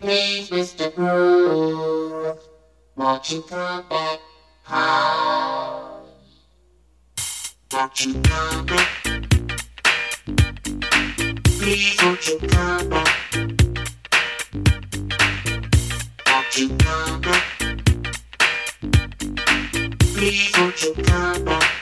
Please, Mr. Groove, won't you come back home? Won't you come back? Please, won't you come back? Won't you come back? Please, won't you come back?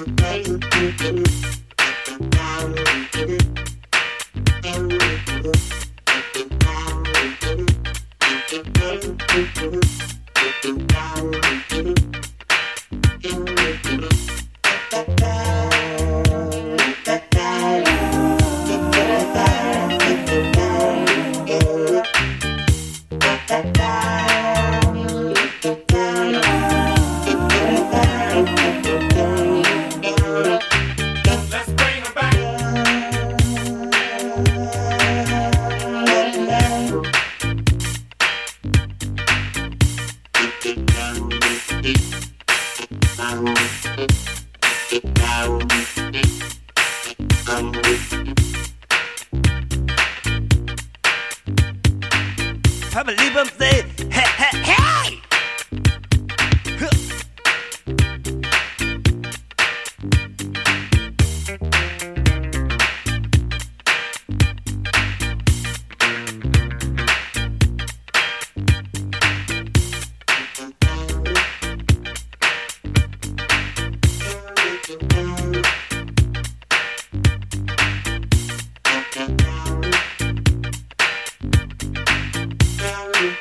Let's Papa Lee Bum say, hey, hey, hey!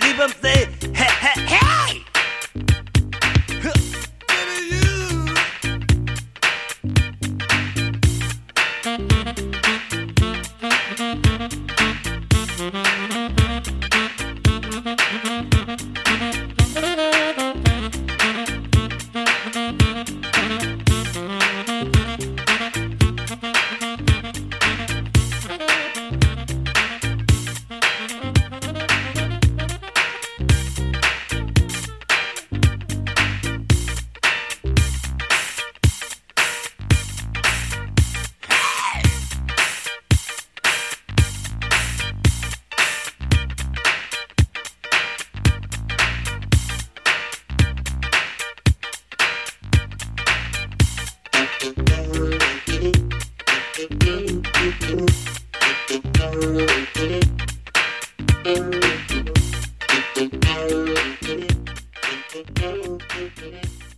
Lee Bum say, Thank you.